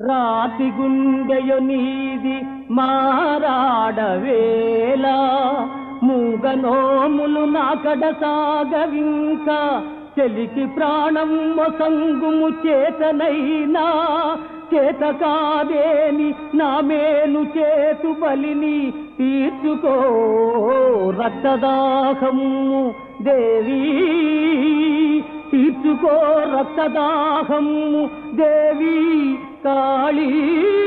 రాతి గుండెయు నీది మారాడవేళ మూగనోములు నాకడ సాగవింకా చెలికి ప్రాణం మొసంగుము చేతనైనా చేత కాదేని నా మేలు చేతు బలిని తీర్చుకో రక్తదాహము దేవీ. తీర్చుకో రక్తదాహము దేవీ. காளி.